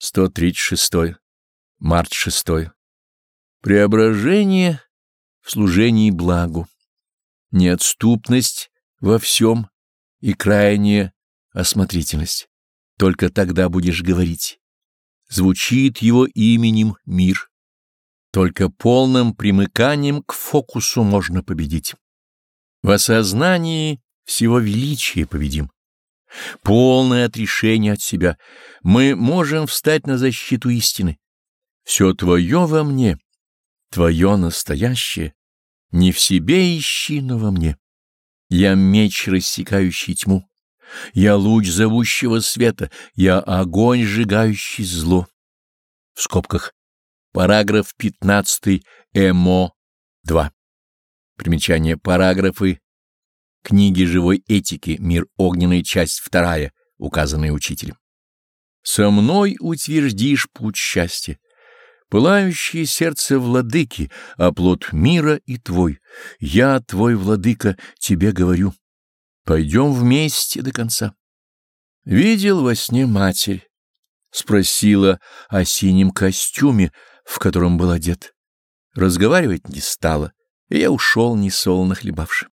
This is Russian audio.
136. Март 6. Преображение в служении благу, неотступность во всем и крайняя осмотрительность. Только тогда будешь говорить. Звучит его именем мир. Только полным примыканием к фокусу можно победить. В осознании всего величия победим. Полное отрешение от себя. Мы можем встать на защиту истины. Все твое во мне, твое настоящее. Не в себе ищи, но во мне. Я меч, рассекающий тьму. Я луч зовущего света. Я огонь, сжигающий зло. В скобках. Параграф 15 ЭМО 2. Примечание параграфы Книги живой этики, мир огненный, часть вторая, указанная учителем. Со мной утвердишь путь счастья, пылающее сердце владыки, оплот мира и твой. Я, твой владыка, тебе говорю. Пойдем вместе до конца. Видел во сне матерь, спросила о синем костюме, в котором был одет. Разговаривать не стала, и я ушел, не солоно хлебавши.